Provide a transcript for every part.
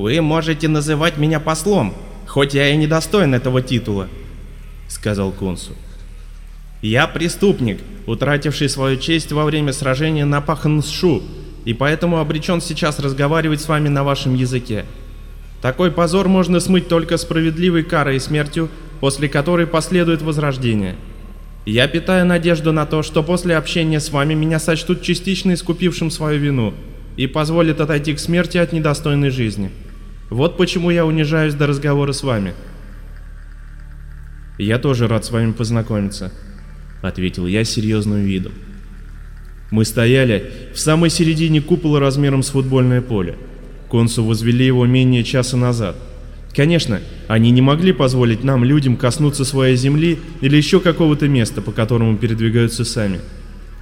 «Вы можете называть меня послом, хоть я и не достоин этого титула», — сказал консул. «Я преступник, утративший свою честь во время сражения на Пахансшу, и поэтому обречен сейчас разговаривать с вами на вашем языке. Такой позор можно смыть только справедливой карой и смертью, после которой последует возрождение. Я питаю надежду на то, что после общения с вами меня сочтут частично искупившим свою вину и позволят отойти к смерти от недостойной жизни. Вот почему я унижаюсь до разговора с вами. Я тоже рад с вами познакомиться, ответил я серьезным видом. Мы стояли в самой середине купола размером с футбольное поле. Консу возвели его менее часа назад. Конечно, они не могли позволить нам, людям, коснуться своей земли или еще какого-то места, по которому передвигаются сами.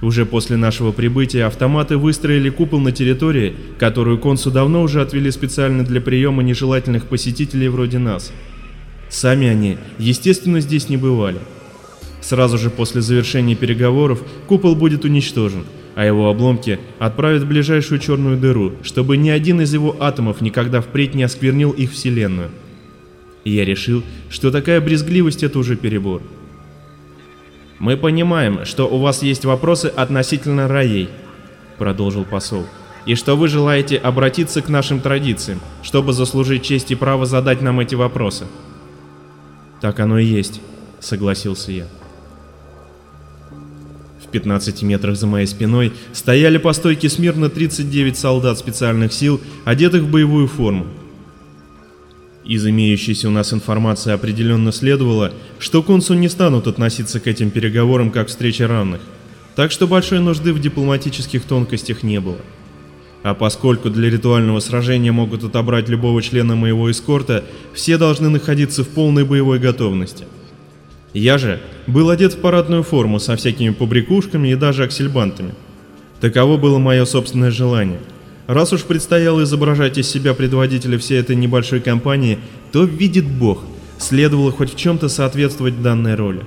Уже после нашего прибытия автоматы выстроили купол на территории, которую консу давно уже отвели специально для приема нежелательных посетителей вроде нас. Сами они, естественно, здесь не бывали. Сразу же после завершения переговоров купол будет уничтожен, а его обломки отправят в ближайшую черную дыру, чтобы ни один из его атомов никогда впредь не осквернил их вселенную. Я решил, что такая брезгливость это уже перебор. «Мы понимаем, что у вас есть вопросы относительно раей», — продолжил посол, «и что вы желаете обратиться к нашим традициям, чтобы заслужить честь и право задать нам эти вопросы». «Так оно и есть», — согласился я. В 15 метрах за моей спиной стояли по стойке смирно 39 солдат специальных сил, одетых в боевую форму. Из имеющейся у нас информации определенно следовало, что консул не станут относиться к этим переговорам как встрече равных, так что большой нужды в дипломатических тонкостях не было. А поскольку для ритуального сражения могут отобрать любого члена моего эскорта, все должны находиться в полной боевой готовности. Я же был одет в парадную форму со всякими побрякушками и даже аксельбантами. Таково было мое собственное желание – Раз уж предстояло изображать из себя предводителя всей этой небольшой компании, то видит Бог, следовало хоть в чем-то соответствовать данной роли.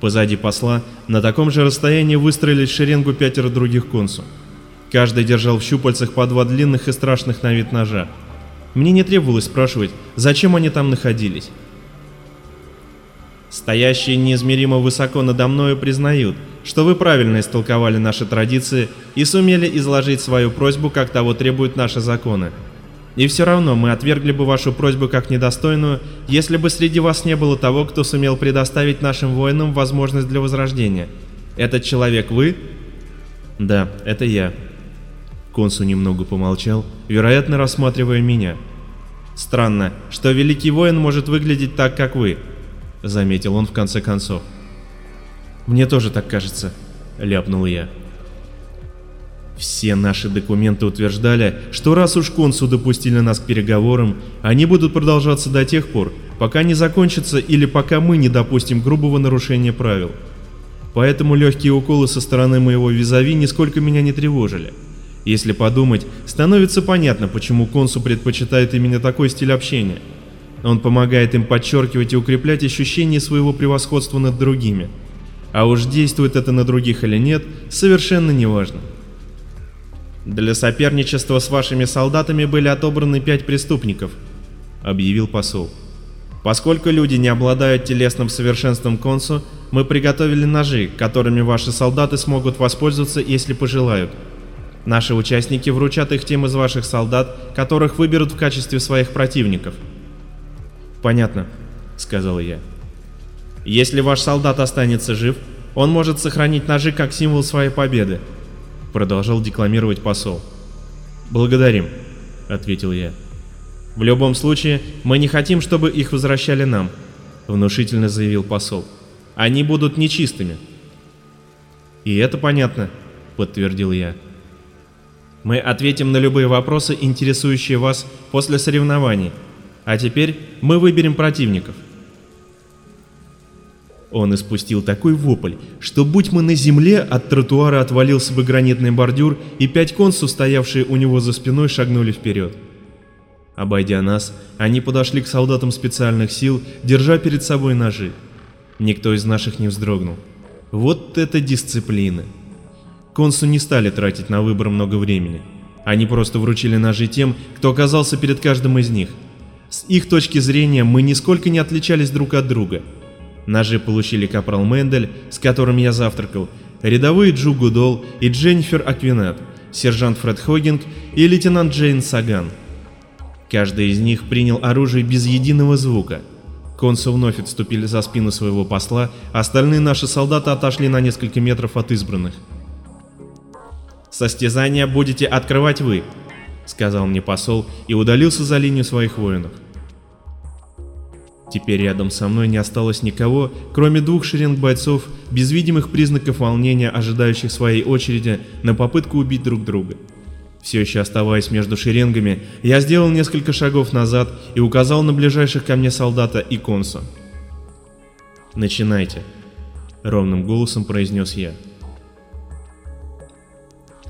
Позади посла на таком же расстоянии выстроились шеренгу пятеро других консул. Каждый держал в щупальцах по два длинных и страшных на вид ножа. Мне не требовалось спрашивать, зачем они там находились. Стоящие неизмеримо высоко надо мною признают, что вы правильно истолковали наши традиции и сумели изложить свою просьбу, как того требуют наши законы. И все равно мы отвергли бы вашу просьбу как недостойную, если бы среди вас не было того, кто сумел предоставить нашим воинам возможность для возрождения. Этот человек вы? Да, это я. Консу немного помолчал, вероятно, рассматривая меня. Странно, что великий воин может выглядеть так, как вы, заметил он в конце концов. Мне тоже так кажется, ляпнул я. Все наши документы утверждали, что раз уж консу допустили нас к переговорам, они будут продолжаться до тех пор, пока не закончатся или пока мы не допустим грубого нарушения правил. Поэтому легкие уколы со стороны моего визави нисколько меня не тревожили. Если подумать, становится понятно, почему консу предпочитает именно такой стиль общения. Он помогает им подчеркивать и укреплять ощущение своего превосходства над другими – а уж действует это на других или нет, совершенно неважно. Для соперничества с вашими солдатами были отобраны пять преступников, объявил посол. Поскольку люди не обладают телесным совершенством консу, мы приготовили ножи, которыми ваши солдаты смогут воспользоваться, если пожелают. Наши участники вручат их тем из ваших солдат, которых выберут в качестве своих противников. Понятно, сказал я. Если ваш солдат останется жив, он может сохранить ножи как символ своей победы, продолжал декламировать посол. Благодарим, ответил я. В любом случае, мы не хотим, чтобы их возвращали нам, внушительно заявил посол. Они будут нечистыми. И это понятно, подтвердил я. Мы ответим на любые вопросы, интересующие вас после соревнований. А теперь мы выберем противников. Он испустил такой вопль, что будь мы на земле, от тротуара отвалился бы гранитный бордюр, и пять консу, стоявшие у него за спиной, шагнули вперед. Обойдя нас, они подошли к солдатам специальных сил, держа перед собой ножи. Никто из наших не вздрогнул. Вот это дисциплина! Консу не стали тратить на выбор много времени. Они просто вручили ножи тем, кто оказался перед каждым из них. С их точки зрения мы нисколько не отличались друг от друга. Ножи получили капрал Мендель, с которым я завтракал, рядовые Джу Гудол и Дженнифер Аквинат, сержант Фред Хогинг и лейтенант Джейн Саган. Каждый из них принял оружие без единого звука. Консу вновь отступили за спину своего посла, остальные наши солдаты отошли на несколько метров от избранных. «Состязание будете открывать вы», — сказал мне посол и удалился за линию своих воинов. Теперь рядом со мной не осталось никого, кроме двух шеренг бойцов, без видимых признаков волнения, ожидающих своей очереди на попытку убить друг друга. Все еще оставаясь между шеренгами, я сделал несколько шагов назад и указал на ближайших ко мне солдата и консу. «Начинайте», — ровным голосом произнес я.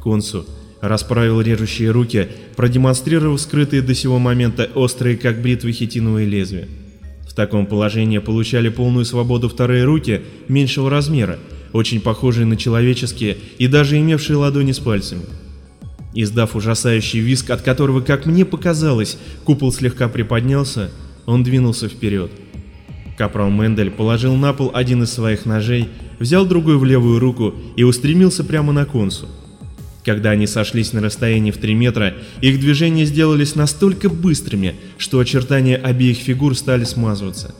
Консу расправил режущие руки, продемонстрировав скрытые до сего момента острые, как бритвы хитиновые лезвия. В таком положении получали полную свободу вторые руки меньшего размера, очень похожие на человеческие и даже имевшие ладони с пальцами. Издав ужасающий визг, от которого, как мне показалось, купол слегка приподнялся, он двинулся вперед. Капрал Мендель положил на пол один из своих ножей, взял другой в левую руку и устремился прямо на консу. Когда они сошлись на расстоянии в 3 метра, их движения сделались настолько быстрыми, что очертания обеих фигур стали смазываться.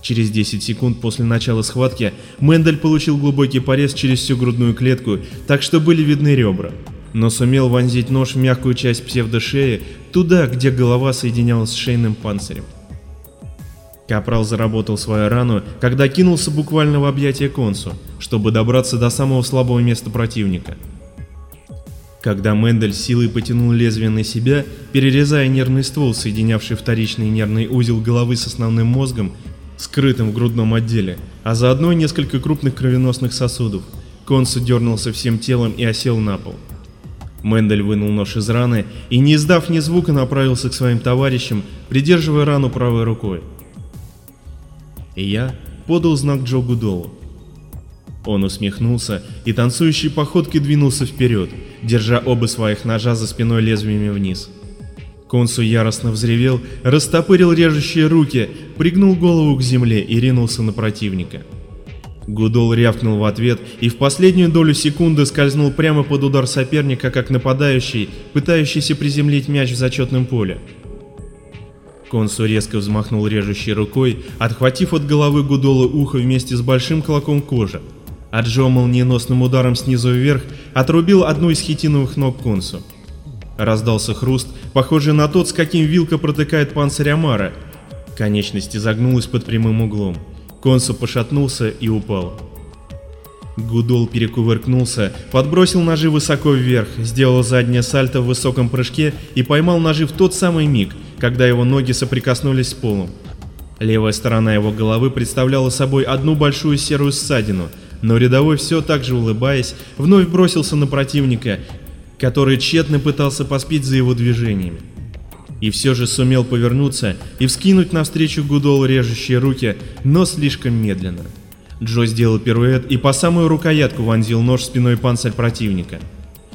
Через 10 секунд после начала схватки Мендель получил глубокий порез через всю грудную клетку, так что были видны ребра но сумел вонзить нож в мягкую часть псевдошеи, туда, где голова соединялась с шейным панцирем. Капрал заработал свою рану, когда кинулся буквально в объятия консу, чтобы добраться до самого слабого места противника. Когда Мендель силой потянул лезвие на себя, перерезая нервный ствол, соединявший вторичный нервный узел головы с основным мозгом, скрытым в грудном отделе, а заодно несколько крупных кровеносных сосудов, Консу дернулся всем телом и осел на пол. Мендель вынул нож из раны и, не издав ни звука, направился к своим товарищам, придерживая рану правой рукой. И я подал знак Джо Гудолу. Он усмехнулся и танцующей походкой двинулся вперед, держа оба своих ножа за спиной лезвиями вниз. Консу яростно взревел, растопырил режущие руки, пригнул голову к земле и ринулся на противника. Гудол рявкнул в ответ и в последнюю долю секунды скользнул прямо под удар соперника, как нападающий, пытающийся приземлить мяч в зачетном поле. Консу резко взмахнул режущей рукой, отхватив от головы Гудола ухо вместе с большим клоком кожи, а Джо молниеносным ударом снизу вверх отрубил одну из хитиновых ног Консу. Раздался хруст, похожий на тот, с каким вилка протыкает панцирь Амара. Конечность изогнулась под прямым углом. Консу пошатнулся и упал. Гудол перекувыркнулся, подбросил ножи высоко вверх, сделал заднее сальто в высоком прыжке и поймал ножи в тот самый миг, когда его ноги соприкоснулись с полом. Левая сторона его головы представляла собой одну большую серую ссадину, но рядовой все так же улыбаясь, вновь бросился на противника, который тщетно пытался поспеть за его движениями и все же сумел повернуться и вскинуть навстречу Гудол режущие руки, но слишком медленно. Джо сделал пируэт и по самую рукоятку вонзил нож спиной панцирь противника.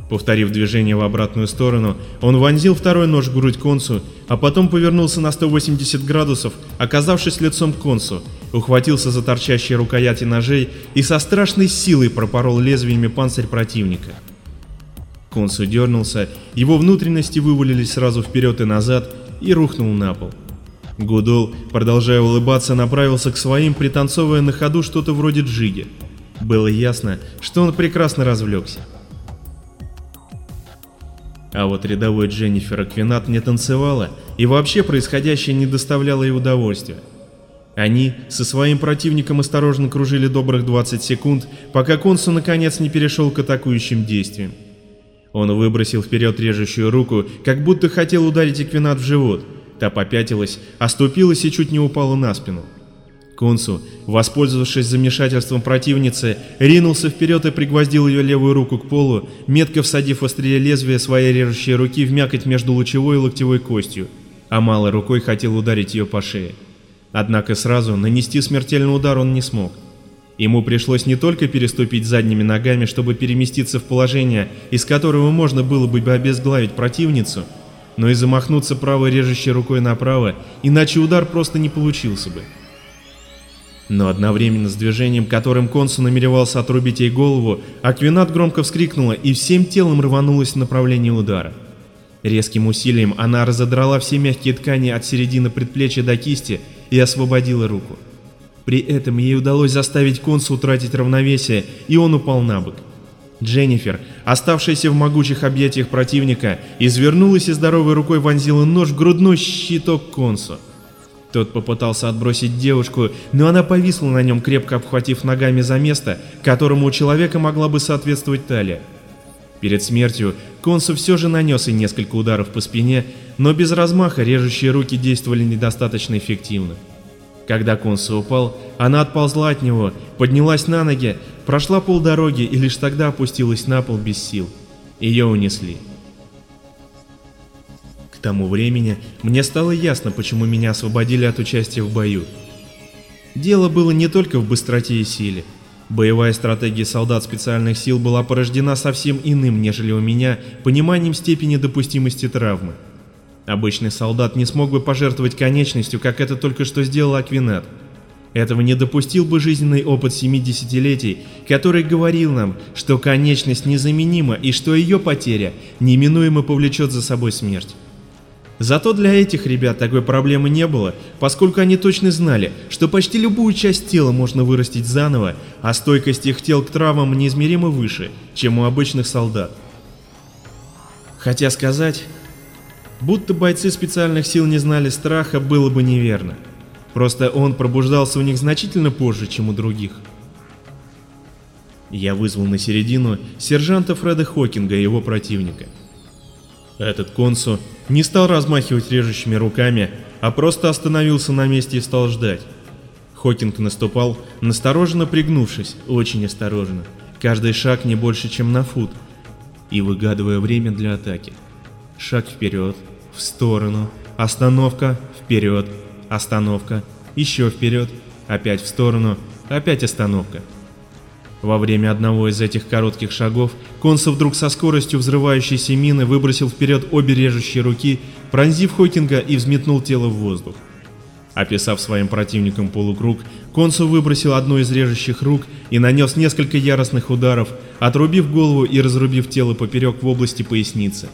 Повторив движение в обратную сторону, он вонзил второй нож в грудь консу, а потом повернулся на 180 градусов, оказавшись лицом к консу, ухватился за торчащие рукояти ножей и со страшной силой пропорол лезвиями панцирь противника. Консу дернулся, его внутренности вывалились сразу вперед и назад и рухнул на пол. Гудол, продолжая улыбаться, направился к своим, пританцовывая на ходу что-то вроде джиги. Было ясно, что он прекрасно развлекся. А вот рядовой Дженнифер Аквинат не танцевала, и вообще происходящее не доставляло ей удовольствия. Они со своим противником осторожно кружили добрых 20 секунд, пока Консу наконец не перешел к атакующим действиям. Он выбросил вперед режущую руку, как будто хотел ударить Эквинат в живот. Та попятилась, оступилась и чуть не упала на спину. Консу, воспользовавшись замешательством противницы, ринулся вперед и пригвоздил ее левую руку к полу, метко всадив острие лезвия своей режущей руки в мякоть между лучевой и локтевой костью, а малой рукой хотел ударить ее по шее. Однако сразу нанести смертельный удар он не смог. Ему пришлось не только переступить задними ногами, чтобы переместиться в положение, из которого можно было бы обезглавить противницу, но и замахнуться правой режущей рукой направо, иначе удар просто не получился бы. Но одновременно с движением, которым Консу намеревался отрубить ей голову, Аквинат громко вскрикнула и всем телом рванулась в направлении удара. Резким усилием она разодрала все мягкие ткани от середины предплечья до кисти и освободила руку. При этом ей удалось заставить Консу утратить равновесие, и он упал на бок. Дженнифер, оставшаяся в могучих объятиях противника, извернулась и здоровой рукой вонзила нож в грудной щиток Консу. Тот попытался отбросить девушку, но она повисла на нем, крепко обхватив ногами за место, которому у человека могла бы соответствовать талия. Перед смертью Консу все же нанес и несколько ударов по спине, но без размаха режущие руки действовали недостаточно эффективно. Когда Консу упал, она отползла от него, поднялась на ноги, прошла полдороги и лишь тогда опустилась на пол без сил. Ее унесли. Тому времени мне стало ясно, почему меня освободили от участия в бою. Дело было не только в быстроте и силе. Боевая стратегия солдат специальных сил была порождена совсем иным, нежели у меня, пониманием степени допустимости травмы. Обычный солдат не смог бы пожертвовать конечностью, как это только что сделал Аквинат. Этого не допустил бы жизненный опыт 70-летий, который говорил нам, что конечность незаменима и что ее потеря неминуемо повлечет за собой смерть. Зато для этих ребят такой проблемы не было, поскольку они точно знали, что почти любую часть тела можно вырастить заново, а стойкость их тел к травмам неизмеримо выше, чем у обычных солдат. Хотя сказать, будто бойцы специальных сил не знали страха, было бы неверно. Просто он пробуждался у них значительно позже, чем у других. Я вызвал на середину сержанта Фреда Хокинга и его противника. Этот консу не стал размахивать режущими руками, а просто остановился на месте и стал ждать. Хокинг наступал, настороженно пригнувшись, очень осторожно, каждый шаг не больше, чем на фут, и выгадывая время для атаки. Шаг вперед, в сторону, остановка, вперед, остановка, еще вперед, опять в сторону, опять остановка. Во время одного из этих коротких шагов Консо вдруг со скоростью взрывающейся мины выбросил вперед обе режущие руки, пронзив Хокинга и взметнул тело в воздух. Описав своим противником полукруг, Консу выбросил одну из режущих рук и нанес несколько яростных ударов, отрубив голову и разрубив тело поперек в области поясницы.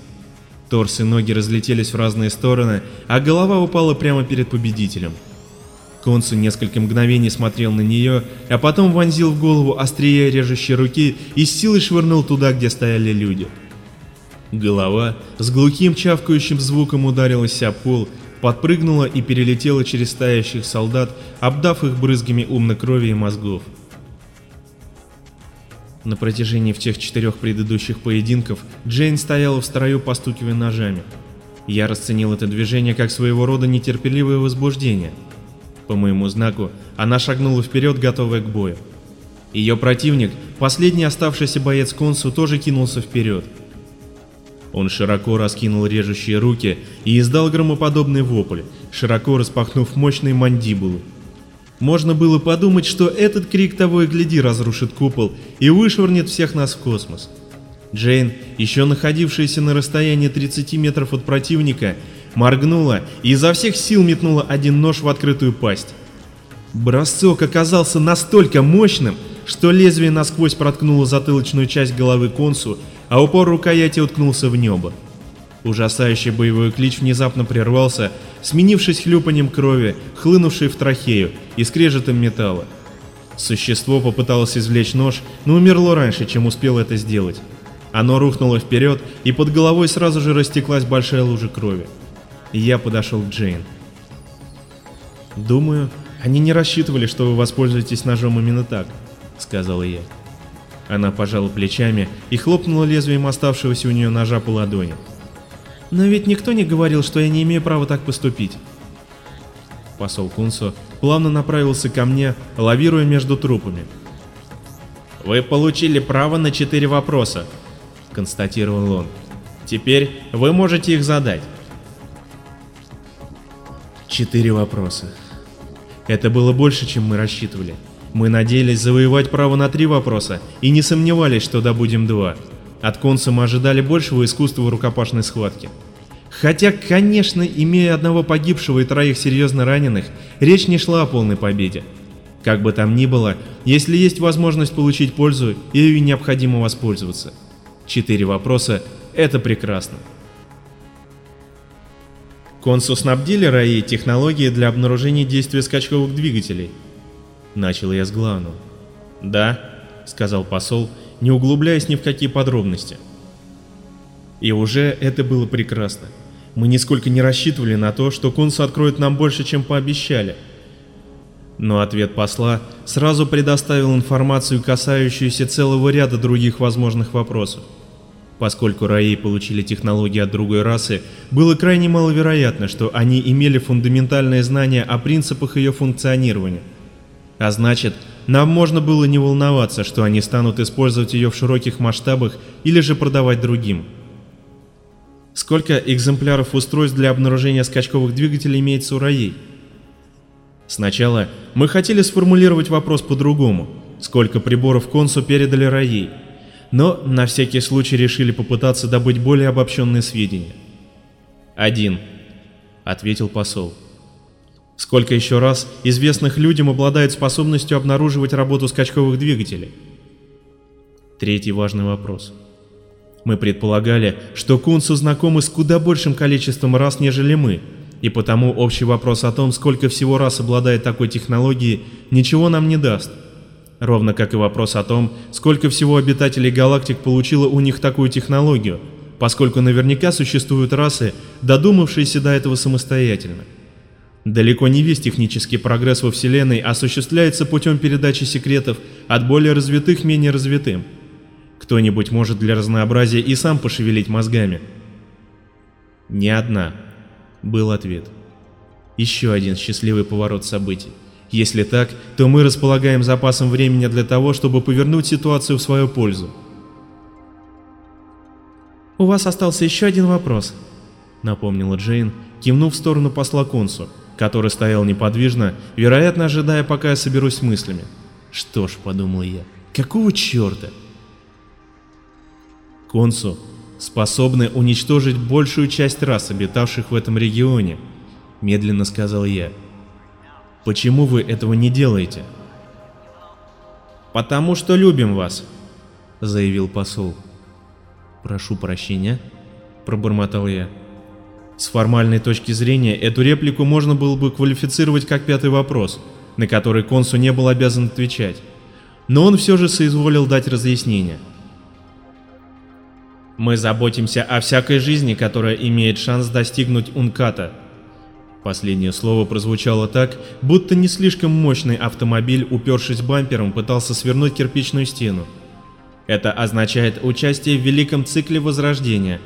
Торс и ноги разлетелись в разные стороны, а голова упала прямо перед победителем. Консу несколько мгновений смотрел на нее, а потом вонзил в голову острие режущей руки и с силой швырнул туда, где стояли люди. Голова с глухим чавкающим звуком ударилась о пол, подпрыгнула и перелетела через стоящих солдат, обдав их брызгами умной крови и мозгов. На протяжении всех четырех предыдущих поединков Джейн стояла в строю, постукивая ножами. Я расценил это движение как своего рода нетерпеливое возбуждение – по моему знаку она шагнула вперед, готовая к бою. Ее противник, последний оставшийся боец Консу, тоже кинулся вперед. Он широко раскинул режущие руки и издал громоподобный вопль, широко распахнув мощные мандибулы. Можно было подумать, что этот крик того и гляди разрушит купол и вышвырнет всех нас в космос. Джейн, еще находившаяся на расстоянии 30 метров от противника, моргнула и изо всех сил метнула один нож в открытую пасть. Бросок оказался настолько мощным, что лезвие насквозь проткнуло затылочную часть головы консу, а упор рукояти уткнулся в небо. Ужасающий боевой клич внезапно прервался, сменившись хлюпанием крови, хлынувшей в трахею и скрежетом металла. Существо попыталось извлечь нож, но умерло раньше, чем успело это сделать. Оно рухнуло вперед, и под головой сразу же растеклась большая лужа крови и я подошел к Джейн. «Думаю, они не рассчитывали, что вы воспользуетесь ножом именно так», — сказала я. Она пожала плечами и хлопнула лезвием оставшегося у нее ножа по ладони. «Но ведь никто не говорил, что я не имею права так поступить». Посол Кунсо плавно направился ко мне, лавируя между трупами. «Вы получили право на четыре вопроса», — констатировал он. «Теперь вы можете их задать». Четыре вопроса. Это было больше, чем мы рассчитывали. Мы надеялись завоевать право на три вопроса и не сомневались, что добудем два. От конца мы ожидали большего искусства рукопашной схватки. Хотя, конечно, имея одного погибшего и троих серьезно раненых, речь не шла о полной победе. Как бы там ни было, если есть возможность получить пользу, ею необходимо воспользоваться. Четыре вопроса – это прекрасно. Консу снабдили РАИ технологии для обнаружения действия скачковых двигателей. Начал я с главного. Да, сказал посол, не углубляясь ни в какие подробности. И уже это было прекрасно. Мы нисколько не рассчитывали на то, что Консу откроет нам больше, чем пообещали – но ответ посла сразу предоставил информацию, касающуюся целого ряда других возможных вопросов. Поскольку Раи получили технологии от другой расы, было крайне маловероятно, что они имели фундаментальные знания о принципах ее функционирования. А значит, нам можно было не волноваться, что они станут использовать ее в широких масштабах или же продавать другим. Сколько экземпляров устройств для обнаружения скачковых двигателей имеется у Раи? Сначала мы хотели сформулировать вопрос по-другому, сколько приборов Консу передали Раей, но на всякий случай решили попытаться добыть более обобщенные сведения. «Один», — ответил посол. «Сколько еще раз известных людям обладает способностью обнаруживать работу скачковых двигателей?» Третий важный вопрос. Мы предполагали, что Кунсу знакомы с куда большим количеством раз, нежели мы, и потому общий вопрос о том, сколько всего раз обладает такой технологией, ничего нам не даст. Ровно как и вопрос о том, сколько всего обитателей галактик получило у них такую технологию, поскольку наверняка существуют расы, додумавшиеся до этого самостоятельно. Далеко не весь технический прогресс во Вселенной осуществляется путем передачи секретов от более развитых менее развитым. Кто-нибудь может для разнообразия и сам пошевелить мозгами. Ни одна, был ответ. Еще один счастливый поворот событий. Если так, то мы располагаем запасом времени для того, чтобы повернуть ситуацию в свою пользу. «У вас остался еще один вопрос», — напомнила Джейн, кивнув в сторону посла Консу, который стоял неподвижно, вероятно, ожидая, пока я соберусь с мыслями. «Что ж», — подумал я, — «какого черта?» Консу способны уничтожить большую часть рас, обитавших в этом регионе, медленно сказал я. Почему вы этого не делаете? Потому что любим вас, заявил посол. Прошу прощения, пробормотал я. С формальной точки зрения эту реплику можно было бы квалифицировать как пятый вопрос, на который консу не был обязан отвечать. Но он все же соизволил дать разъяснение. Мы заботимся о всякой жизни, которая имеет шанс достигнуть Унката. Последнее слово прозвучало так, будто не слишком мощный автомобиль, упершись бампером, пытался свернуть кирпичную стену. Это означает участие в великом цикле Возрождения.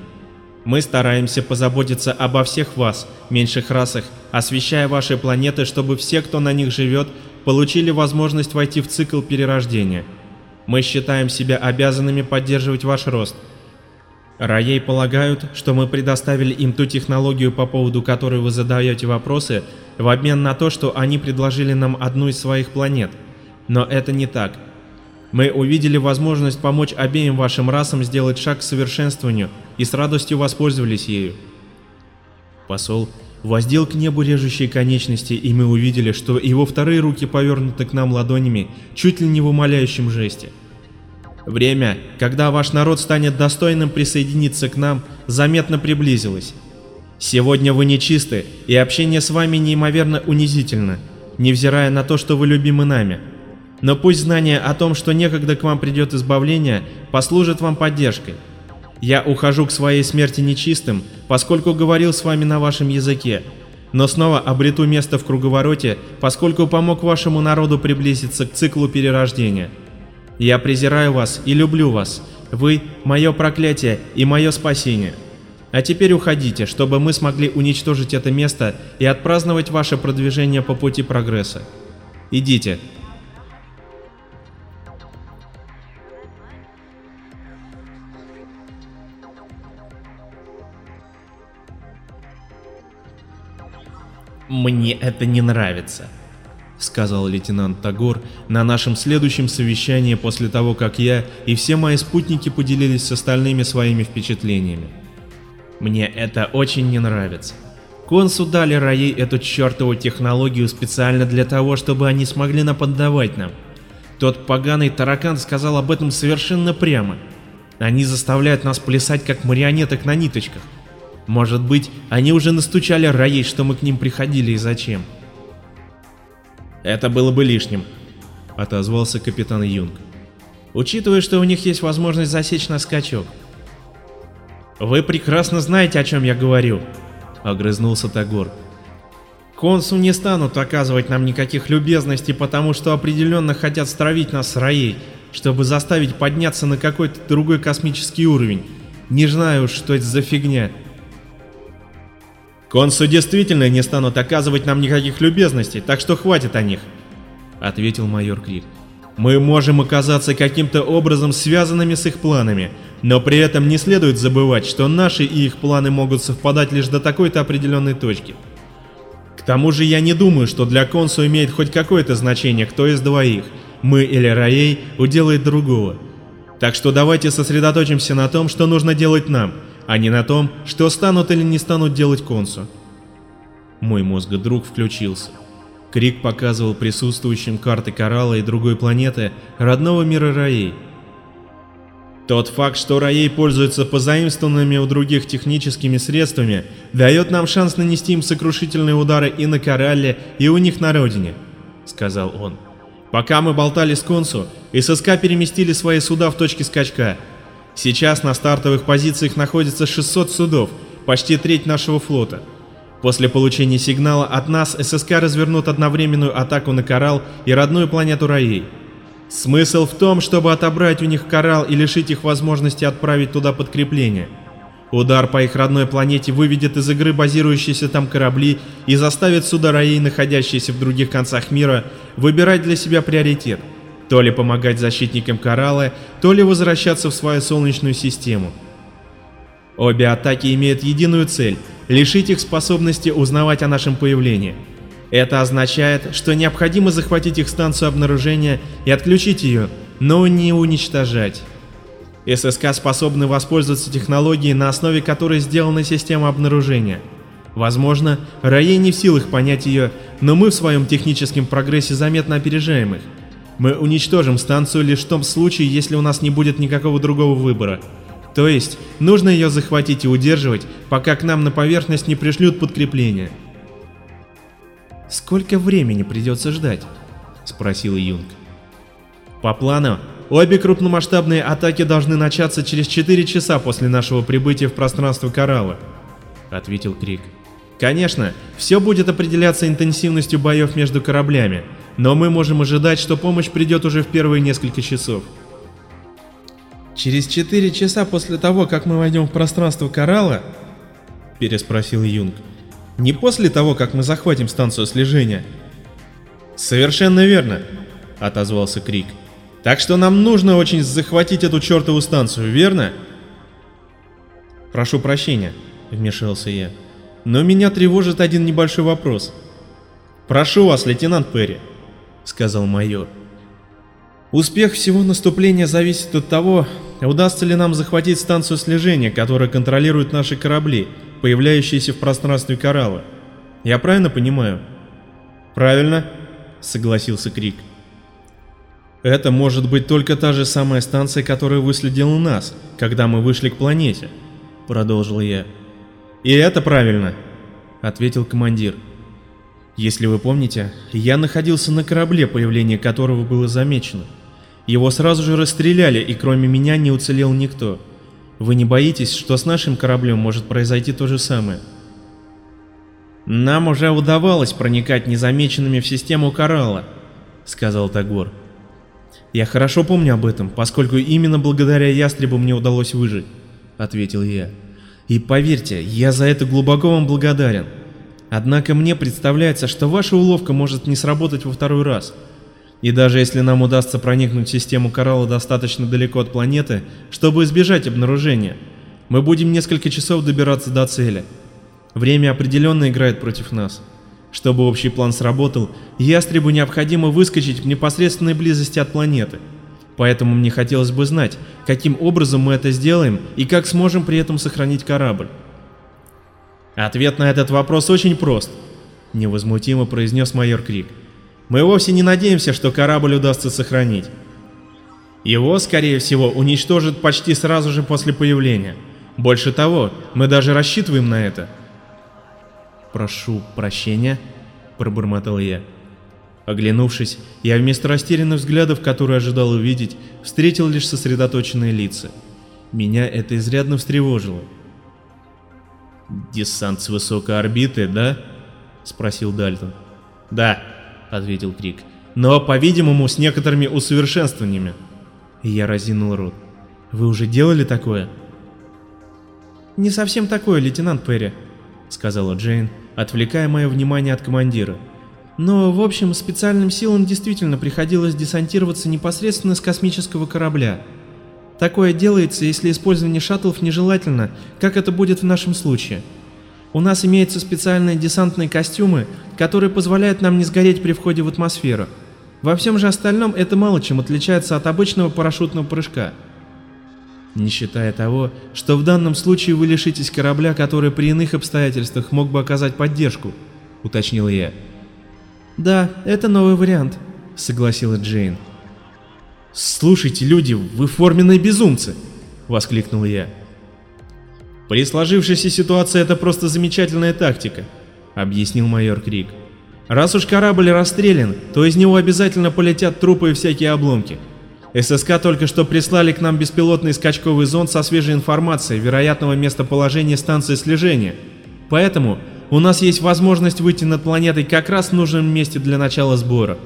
Мы стараемся позаботиться обо всех вас, меньших расах, освещая ваши планеты, чтобы все, кто на них живет, получили возможность войти в цикл перерождения. Мы считаем себя обязанными поддерживать ваш рост – Раей полагают, что мы предоставили им ту технологию, по поводу которой вы задаете вопросы, в обмен на то, что они предложили нам одну из своих планет. Но это не так. Мы увидели возможность помочь обеим вашим расам сделать шаг к совершенствованию и с радостью воспользовались ею. Посол воздел к небу режущие конечности, и мы увидели, что его вторые руки повернуты к нам ладонями, чуть ли не в умоляющем жесте. Время, когда ваш народ станет достойным присоединиться к нам, заметно приблизилось. Сегодня вы нечисты, и общение с вами неимоверно унизительно, невзирая на то, что вы любимы нами. Но пусть знание о том, что некогда к вам придет избавление, послужит вам поддержкой. Я ухожу к своей смерти нечистым, поскольку говорил с вами на вашем языке, но снова обрету место в круговороте, поскольку помог вашему народу приблизиться к циклу перерождения. Я презираю вас и люблю вас. Вы – мое проклятие и мое спасение. А теперь уходите, чтобы мы смогли уничтожить это место и отпраздновать ваше продвижение по пути прогресса. Идите. Мне это не нравится, — сказал лейтенант Тагор на нашем следующем совещании после того, как я и все мои спутники поделились с остальными своими впечатлениями. «Мне это очень не нравится. Консу дали Раей эту чертову технологию специально для того, чтобы они смогли наподдавать нам. Тот поганый таракан сказал об этом совершенно прямо. Они заставляют нас плясать как марионеток на ниточках. Может быть, они уже настучали Раей, что мы к ним приходили и зачем?» Это было бы лишним, отозвался капитан Юнг. Учитывая, что у них есть возможность засечь на скачок. Вы прекрасно знаете, о чем я говорю, огрызнулся Тагор. Консу не станут оказывать нам никаких любезностей, потому что определенно хотят стравить нас с Раей, чтобы заставить подняться на какой-то другой космический уровень. Не знаю, что это за фигня. Консу действительно не станут оказывать нам никаких любезностей, так что хватит о них, ответил майор Крик. Мы можем оказаться каким-то образом связанными с их планами, но при этом не следует забывать, что наши и их планы могут совпадать лишь до такой-то определенной точки. К тому же я не думаю, что для Консу имеет хоть какое-то значение, кто из двоих, мы или Раей, уделает другого. Так что давайте сосредоточимся на том, что нужно делать нам – а не на том, что станут или не станут делать консу. Мой мозг-друг включился. Крик показывал присутствующим карты Коралла и другой планеты родного мира Раей. Тот факт, что Раей пользуется позаимствованными у других техническими средствами, дает нам шанс нанести им сокрушительные удары и на Коралле, и у них на родине, сказал он. Пока мы болтали с Консу, ССК переместили свои суда в точке скачка, Сейчас на стартовых позициях находится 600 судов, почти треть нашего флота. После получения сигнала от нас ССК развернут одновременную атаку на Коралл и родную планету Раей. Смысл в том, чтобы отобрать у них Коралл и лишить их возможности отправить туда подкрепление. Удар по их родной планете выведет из игры базирующиеся там корабли и заставит суда Раей, находящиеся в других концах мира, выбирать для себя приоритет – то ли помогать защитникам Коралла, то ли возвращаться в свою солнечную систему. Обе атаки имеют единую цель – лишить их способности узнавать о нашем появлении. Это означает, что необходимо захватить их станцию обнаружения и отключить ее, но не уничтожать. ССК способны воспользоваться технологией, на основе которой сделана система обнаружения. Возможно, Рае не в силах понять ее, но мы в своем техническом прогрессе заметно опережаем их. Мы уничтожим станцию лишь в том случае, если у нас не будет никакого другого выбора. То есть, нужно ее захватить и удерживать, пока к нам на поверхность не пришлют подкрепление. «Сколько времени придется ждать?» – спросил Юнг. «По плану, обе крупномасштабные атаки должны начаться через 4 часа после нашего прибытия в пространство Коралла», – ответил Крик. «Конечно, все будет определяться интенсивностью боев между кораблями, но мы можем ожидать, что помощь придет уже в первые несколько часов. «Через четыре часа после того, как мы войдем в пространство Коралла?» – переспросил Юнг. «Не после того, как мы захватим станцию слежения?» «Совершенно верно», – отозвался Крик. «Так что нам нужно очень захватить эту чертову станцию, верно?» «Прошу прощения», – вмешался я. «Но меня тревожит один небольшой вопрос. Прошу вас, лейтенант Перри, сказал майор. Успех всего наступления зависит от того, удастся ли нам захватить станцию слежения, которая контролирует наши корабли, появляющиеся в пространстве Коралла. Я правильно понимаю? Правильно, согласился Крик. Это может быть только та же самая станция, которая выследила нас, когда мы вышли к планете, продолжил я. И это правильно, ответил командир. Если вы помните, я находился на корабле, появление которого было замечено. Его сразу же расстреляли, и кроме меня не уцелел никто. Вы не боитесь, что с нашим кораблем может произойти то же самое? Нам уже удавалось проникать незамеченными в систему Коралла, сказал Тагор. Я хорошо помню об этом, поскольку именно благодаря ястребу мне удалось выжить, ответил я. И поверьте, я за это глубоко вам благодарен. Однако мне представляется, что ваша уловка может не сработать во второй раз. И даже если нам удастся проникнуть в систему Коралла достаточно далеко от планеты, чтобы избежать обнаружения, мы будем несколько часов добираться до цели. Время определенно играет против нас. Чтобы общий план сработал, ястребу необходимо выскочить в непосредственной близости от планеты. Поэтому мне хотелось бы знать, каким образом мы это сделаем и как сможем при этом сохранить корабль. Ответ на этот вопрос очень прост, невозмутимо произнес майор Крик. Мы вовсе не надеемся, что корабль удастся сохранить. Его, скорее всего, уничтожат почти сразу же после появления. Больше того, мы даже рассчитываем на это. «Прошу прощения», — пробормотал я. Оглянувшись, я вместо растерянных взглядов, которые ожидал увидеть, встретил лишь сосредоточенные лица. Меня это изрядно встревожило. «Десант с высокой орбиты, да?» — спросил Дальтон. «Да», — ответил Крик, — «но, по-видимому, с некоторыми усовершенствованиями». Я разинул рот. «Вы уже делали такое?» «Не совсем такое, лейтенант Перри», — сказала Джейн, отвлекая мое внимание от командира. «Но, в общем, специальным силам действительно приходилось десантироваться непосредственно с космического корабля. Такое делается, если использование шаттлов нежелательно, как это будет в нашем случае. У нас имеются специальные десантные костюмы, которые позволяют нам не сгореть при входе в атмосферу. Во всем же остальном это мало чем отличается от обычного парашютного прыжка. Не считая того, что в данном случае вы лишитесь корабля, который при иных обстоятельствах мог бы оказать поддержку, уточнил я. Да, это новый вариант, согласилась Джейн. «Слушайте, люди, вы форменные безумцы!» — воскликнул я. «При сложившейся ситуации это просто замечательная тактика», — объяснил майор Крик. Раз уж корабль расстрелян, то из него обязательно полетят трупы и всякие обломки. ССК только что прислали к нам беспилотный скачковый зонд со свежей информацией вероятного местоположения станции слежения. Поэтому у нас есть возможность выйти над планетой как раз в нужном месте для начала сбора.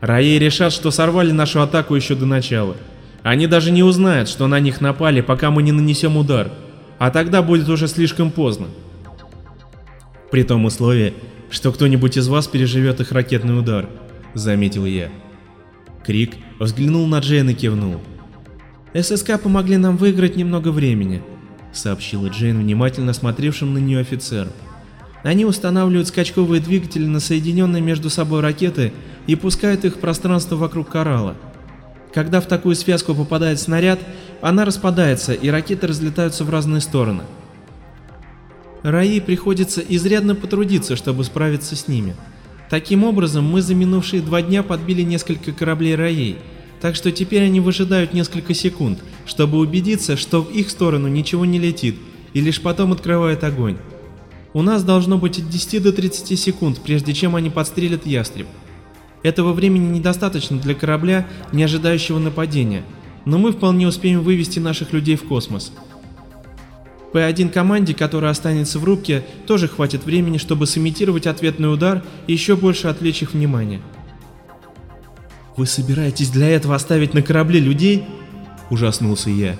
Раи решат, что сорвали нашу атаку еще до начала. Они даже не узнают, что на них напали, пока мы не нанесем удар. А тогда будет уже слишком поздно. При том условии, что кто-нибудь из вас переживет их ракетный удар, заметил я. Крик взглянул на Джейн и кивнул. ССК помогли нам выиграть немного времени, сообщила Джейн внимательно смотревшим на нее офицеру. Они устанавливают скачковые двигатели на соединенные между собой ракеты и пускают их в пространство вокруг коралла. Когда в такую связку попадает снаряд, она распадается и ракеты разлетаются в разные стороны. Раи приходится изрядно потрудиться, чтобы справиться с ними. Таким образом, мы за минувшие два дня подбили несколько кораблей Раей, так что теперь они выжидают несколько секунд, чтобы убедиться, что в их сторону ничего не летит, и лишь потом открывают огонь. У нас должно быть от 10 до 30 секунд, прежде чем они подстрелят ястреб. Этого времени недостаточно для корабля, не ожидающего нападения, но мы вполне успеем вывести наших людей в космос. П1 команде, которая останется в рубке, тоже хватит времени, чтобы сымитировать ответный удар и еще больше отвлечь их внимание. «Вы собираетесь для этого оставить на корабле людей?» – ужаснулся я.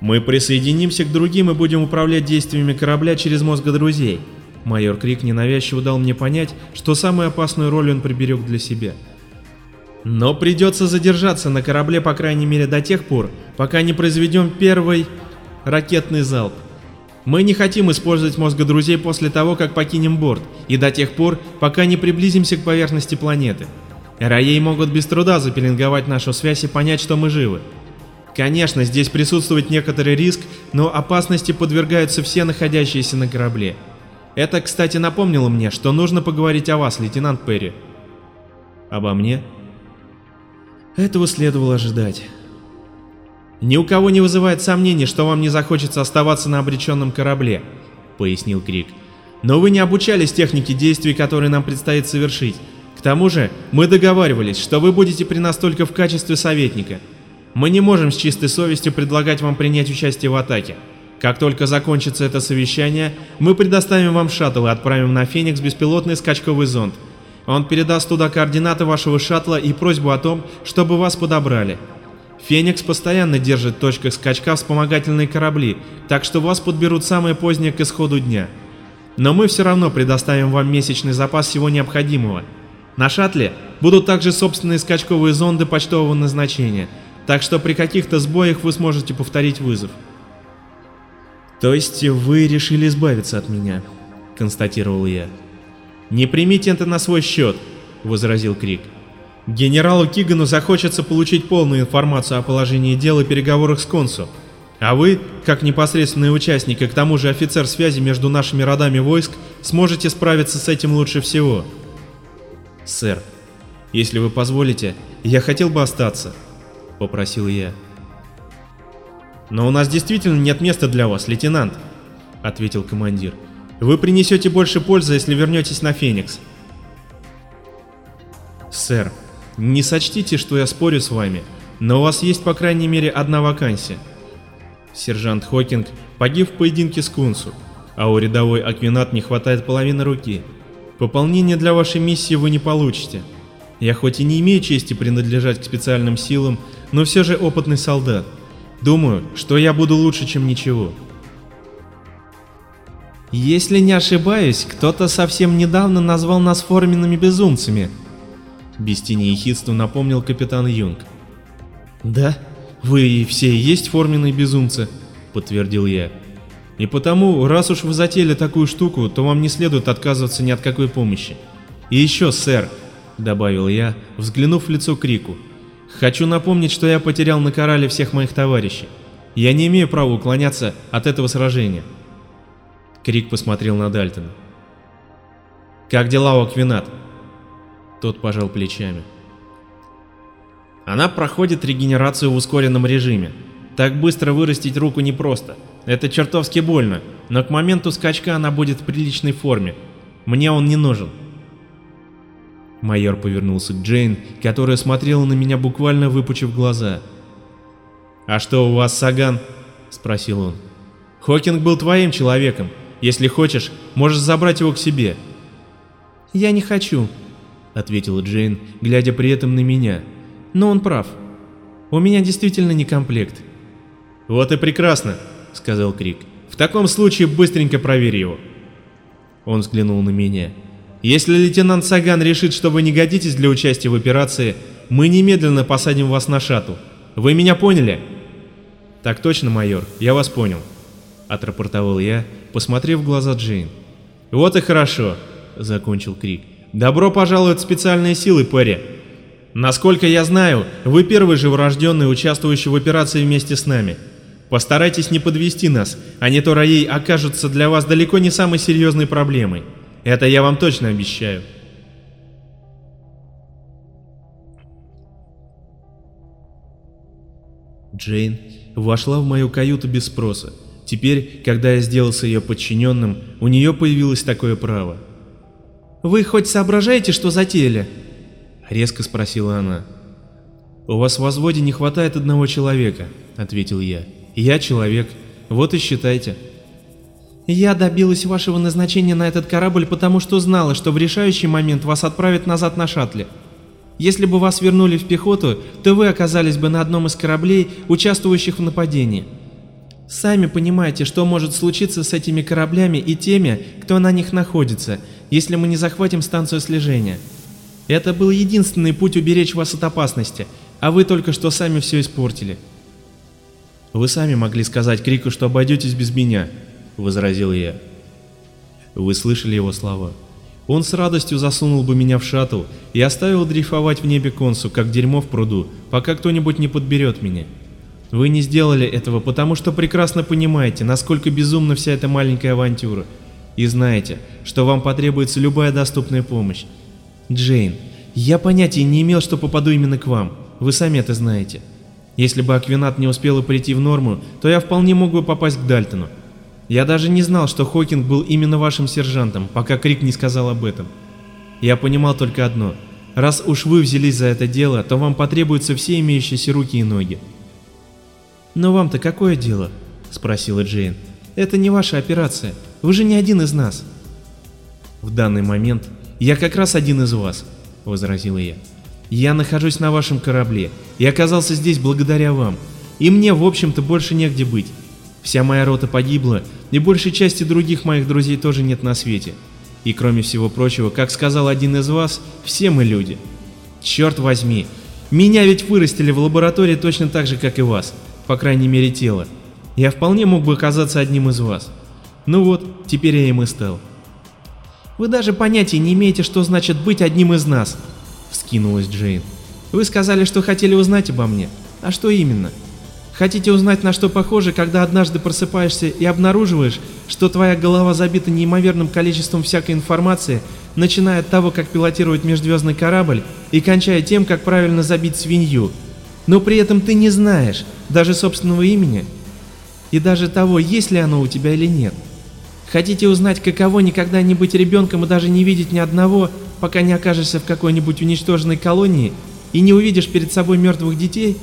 «Мы присоединимся к другим и будем управлять действиями корабля через мозга друзей». Майор Крик ненавязчиво дал мне понять, что самую опасную роль он приберег для себя. «Но придется задержаться на корабле по крайней мере до тех пор, пока не произведем первый ракетный залп. Мы не хотим использовать мозга друзей после того, как покинем борт, и до тех пор, пока не приблизимся к поверхности планеты. Раей могут без труда запеленговать нашу связь и понять, что мы живы. Конечно, здесь присутствует некоторый риск, но опасности подвергаются все находящиеся на корабле. Это, кстати, напомнило мне, что нужно поговорить о вас, лейтенант Перри. Обо мне? Этого следовало ожидать. «Ни у кого не вызывает сомнений, что вам не захочется оставаться на обреченном корабле», — пояснил Крик. «Но вы не обучались технике действий, которые нам предстоит совершить. К тому же, мы договаривались, что вы будете при нас только в качестве советника. Мы не можем с чистой совестью предлагать вам принять участие в атаке. Как только закончится это совещание, мы предоставим вам шаттл и отправим на Феникс беспилотный скачковый зонд. Он передаст туда координаты вашего шаттла и просьбу о том, чтобы вас подобрали. Феникс постоянно держит в точках скачка вспомогательные корабли, так что вас подберут самое позднее к исходу дня. Но мы все равно предоставим вам месячный запас всего необходимого. На шаттле будут также собственные скачковые зонды почтового назначения, так что при каких-то сбоях вы сможете повторить вызов. То есть вы решили избавиться от меня, констатировал я. «Не примите это на свой счет», — возразил Крик. «Генералу Кигану захочется получить полную информацию о положении дела и переговорах с консу. А вы, как непосредственный участник и к тому же офицер связи между нашими родами войск, сможете справиться с этим лучше всего». «Сэр, если вы позволите, я хотел бы остаться», — попросил я. «Но у нас действительно нет места для вас, лейтенант», — ответил командир. «Вы принесете больше пользы, если вернетесь на Феникс». «Сэр, не сочтите, что я спорю с вами, но у вас есть по крайней мере одна вакансия. Сержант Хокинг погиб в поединке с Кунсу, а у рядовой Аквинат не хватает половины руки. Пополнение для вашей миссии вы не получите. Я хоть и не имею чести принадлежать к специальным силам, но все же опытный солдат. Думаю, что я буду лучше, чем ничего. Если не ошибаюсь, кто-то совсем недавно назвал нас форменными безумцами. Без тени ехидства напомнил капитан Юнг. Да, вы все и есть форменные безумцы, подтвердил я. И потому, раз уж вы затеяли такую штуку, то вам не следует отказываться ни от какой помощи. И еще, сэр, добавил я, взглянув в лицо Крику, Хочу напомнить, что я потерял на корале всех моих товарищей. Я не имею права уклоняться от этого сражения. Крик посмотрел на Дальтона. «Как дела у Аквинат?» Тот пожал плечами. «Она проходит регенерацию в ускоренном режиме. Так быстро вырастить руку непросто. Это чертовски больно, но к моменту скачка она будет в приличной форме. Мне он не нужен». Майор повернулся к Джейн, которая смотрела на меня буквально выпучив глаза. «А что у вас, Саган?» – спросил он. «Хокинг был твоим человеком. Если хочешь, можешь забрать его к себе». «Я не хочу», – ответила Джейн, глядя при этом на меня. «Но он прав. У меня действительно не комплект». «Вот и прекрасно», – сказал Крик. «В таком случае быстренько проверь его». Он взглянул на меня. Если лейтенант Саган решит, что вы не годитесь для участия в операции, мы немедленно посадим вас на шаттл. Вы меня поняли? Так точно, майор, я вас понял, отрапортовал я, посмотрев в глаза Джейн. Вот и хорошо, закончил Крик. Добро пожаловать в специальные силы, Перри. Насколько я знаю, вы первый же врожденный, участвующий в операции вместе с нами. Постарайтесь не подвести нас, а не то Раей окажется для вас далеко не самой серьезной проблемой. Это я вам точно обещаю. Джейн вошла в мою каюту без спроса. Теперь, когда я сделался ее подчиненным, у нее появилось такое право. «Вы хоть соображаете, что затеяли?» — резко спросила она. «У вас в возводе не хватает одного человека», — ответил я. «Я человек, вот и считайте». Я добилась вашего назначения на этот корабль, потому что знала, что в решающий момент вас отправят назад на шаттле. Если бы вас вернули в пехоту, то вы оказались бы на одном из кораблей, участвующих в нападении. Сами понимаете, что может случиться с этими кораблями и теми, кто на них находится, если мы не захватим станцию слежения. Это был единственный путь уберечь вас от опасности, а вы только что сами все испортили. Вы сами могли сказать Крику, что обойдетесь без меня, — возразил я. Вы слышали его слова. Он с радостью засунул бы меня в шаттл и оставил дрейфовать в небе консу, как дерьмо в пруду, пока кто-нибудь не подберет меня. Вы не сделали этого, потому что прекрасно понимаете, насколько безумна вся эта маленькая авантюра. И знаете, что вам потребуется любая доступная помощь. Джейн, я понятия не имел, что попаду именно к вам. Вы сами это знаете. Если бы Аквинат не успела прийти в норму, то я вполне мог бы попасть к Дальтону. Я даже не знал, что Хокинг был именно вашим сержантом, пока Крик не сказал об этом. Я понимал только одно. Раз уж вы взялись за это дело, то вам потребуются все имеющиеся руки и ноги. «Но вам-то какое дело?» – спросила Джейн. «Это не ваша операция. Вы же не один из нас». «В данный момент я как раз один из вас», – возразила я. «Я нахожусь на вашем корабле и оказался здесь благодаря вам. И мне, в общем-то, больше негде быть. Вся моя рота погибла, и большей части других моих друзей тоже нет на свете. И кроме всего прочего, как сказал один из вас, все мы люди. Черт возьми, меня ведь вырастили в лаборатории точно так же, как и вас, по крайней мере тело. Я вполне мог бы оказаться одним из вас. Ну вот, теперь я им и стал. Вы даже понятия не имеете, что значит быть одним из нас, вскинулась Джейн. Вы сказали, что хотели узнать обо мне. А что именно? Хотите узнать, на что похоже, когда однажды просыпаешься и обнаруживаешь, что твоя голова забита неимоверным количеством всякой информации, начиная от того, как пилотировать межзвездный корабль, и кончая тем, как правильно забить свинью. Но при этом ты не знаешь даже собственного имени и даже того, есть ли оно у тебя или нет. Хотите узнать, каково никогда не быть ребенком и даже не видеть ни одного, пока не окажешься в какой-нибудь уничтоженной колонии и не увидишь перед собой мертвых детей?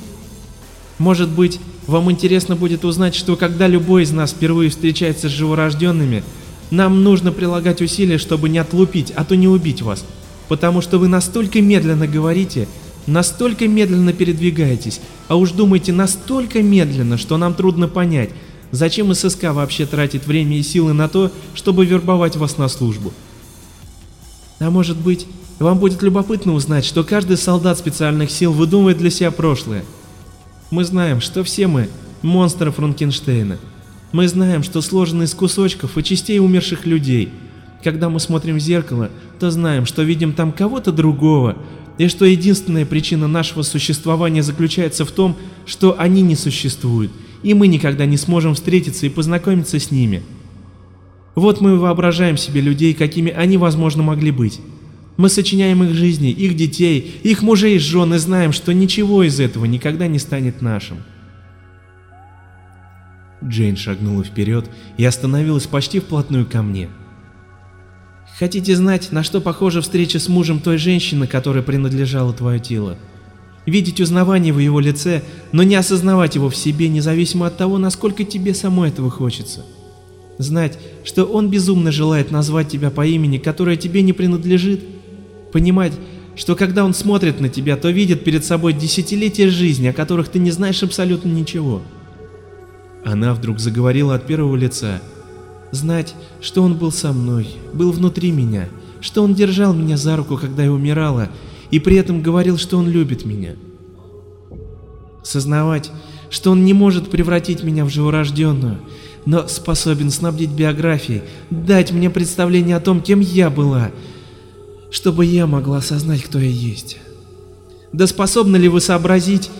Может быть, вам интересно будет узнать, что когда любой из нас впервые встречается с живорожденными, нам нужно прилагать усилия, чтобы не отлупить, а то не убить вас, потому что вы настолько медленно говорите, настолько медленно передвигаетесь, а уж думаете настолько медленно, что нам трудно понять, зачем ССК вообще тратит время и силы на то, чтобы вербовать вас на службу. А может быть, вам будет любопытно узнать, что каждый солдат специальных сил выдумывает для себя прошлое. Мы знаем, что все мы – монстры Франкенштейна. Мы знаем, что сложены из кусочков и частей умерших людей. Когда мы смотрим в зеркало, то знаем, что видим там кого-то другого, и что единственная причина нашего существования заключается в том, что они не существуют, и мы никогда не сможем встретиться и познакомиться с ними. Вот мы воображаем себе людей, какими они, возможно, могли быть. Мы сочиняем их жизни, их детей, их мужей и жен и знаем, что ничего из этого никогда не станет нашим. Джейн шагнула вперед и остановилась почти вплотную ко мне. Хотите знать, на что похожа встреча с мужем той женщины, которой принадлежало твое тело? Видеть узнавание в его лице, но не осознавать его в себе, независимо от того, насколько тебе самой этого хочется. Знать, что он безумно желает назвать тебя по имени, которое тебе не принадлежит. Понимать, что когда он смотрит на тебя, то видит перед собой десятилетия жизни, о которых ты не знаешь абсолютно ничего. Она вдруг заговорила от первого лица. Знать, что он был со мной, был внутри меня, что он держал меня за руку, когда я умирала, и при этом говорил, что он любит меня. Сознавать, что он не может превратить меня в живорожденную, но способен снабдить биографией, дать мне представление о том, кем я была, чтобы я могла осознать, кто я есть. Да способны ли вы сообразить,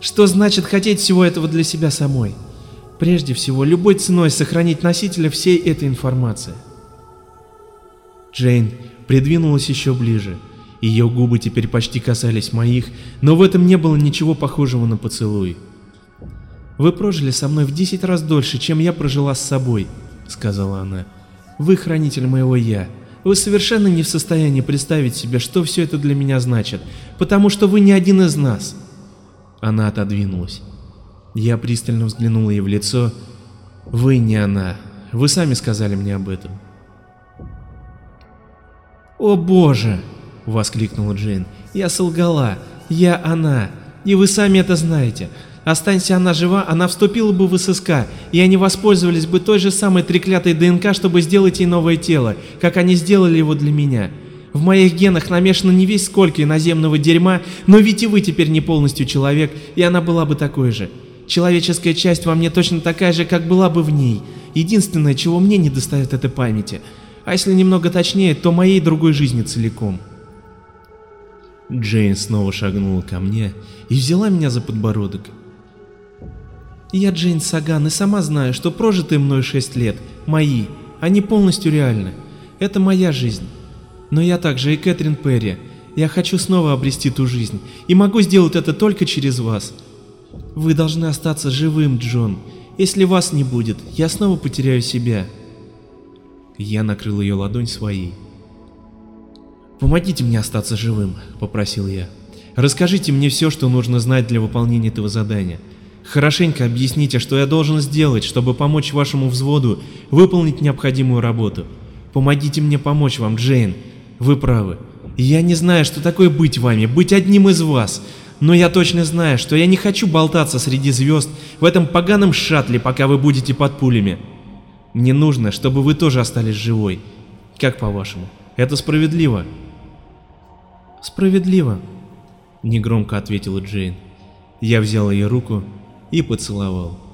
что значит хотеть всего этого для себя самой? Прежде всего, любой ценой сохранить носителя всей этой информации. Джейн придвинулась еще ближе. Ее губы теперь почти касались моих, но в этом не было ничего похожего на поцелуй. «Вы прожили со мной в десять раз дольше, чем я прожила с собой», — сказала она. «Вы хранитель моего «я». Вы совершенно не в состоянии представить себе, что все это для меня значит, потому что вы не один из нас». Она отодвинулась. Я пристально взглянул ей в лицо. «Вы не она. Вы сами сказали мне об этом». «О боже!» — воскликнула Джейн. «Я солгала. Я она. И вы сами это знаете. Останься она жива, она вступила бы в ССК, и они воспользовались бы той же самой треклятой ДНК, чтобы сделать ей новое тело, как они сделали его для меня. В моих генах намешано не весь сколько иноземного дерьма, но ведь и вы теперь не полностью человек, и она была бы такой же. Человеческая часть во мне точно такая же, как была бы в ней. Единственное, чего мне не достает, это памяти. А если немного точнее, то моей другой жизни целиком. Джейн снова шагнула ко мне и взяла меня за подбородок. Я Джейн Саган и сама знаю, что прожитые мной шесть лет мои, они полностью реальны. Это моя жизнь. Но я также и Кэтрин Перри. Я хочу снова обрести ту жизнь, и могу сделать это только через вас. Вы должны остаться живым, Джон. Если вас не будет, я снова потеряю себя. Я накрыл ее ладонь своей. «Помогите мне остаться живым», — попросил я. «Расскажите мне все, что нужно знать для выполнения этого задания. Хорошенько объясните, что я должен сделать, чтобы помочь вашему взводу выполнить необходимую работу. Помогите мне помочь вам, Джейн. Вы правы. Я не знаю, что такое быть вами, быть одним из вас. Но я точно знаю, что я не хочу болтаться среди звезд в этом поганом шаттле, пока вы будете под пулями. Мне нужно, чтобы вы тоже остались живой. Как по-вашему? Это справедливо? Справедливо, негромко ответила Джейн. Я взял ее руку и поцеловал.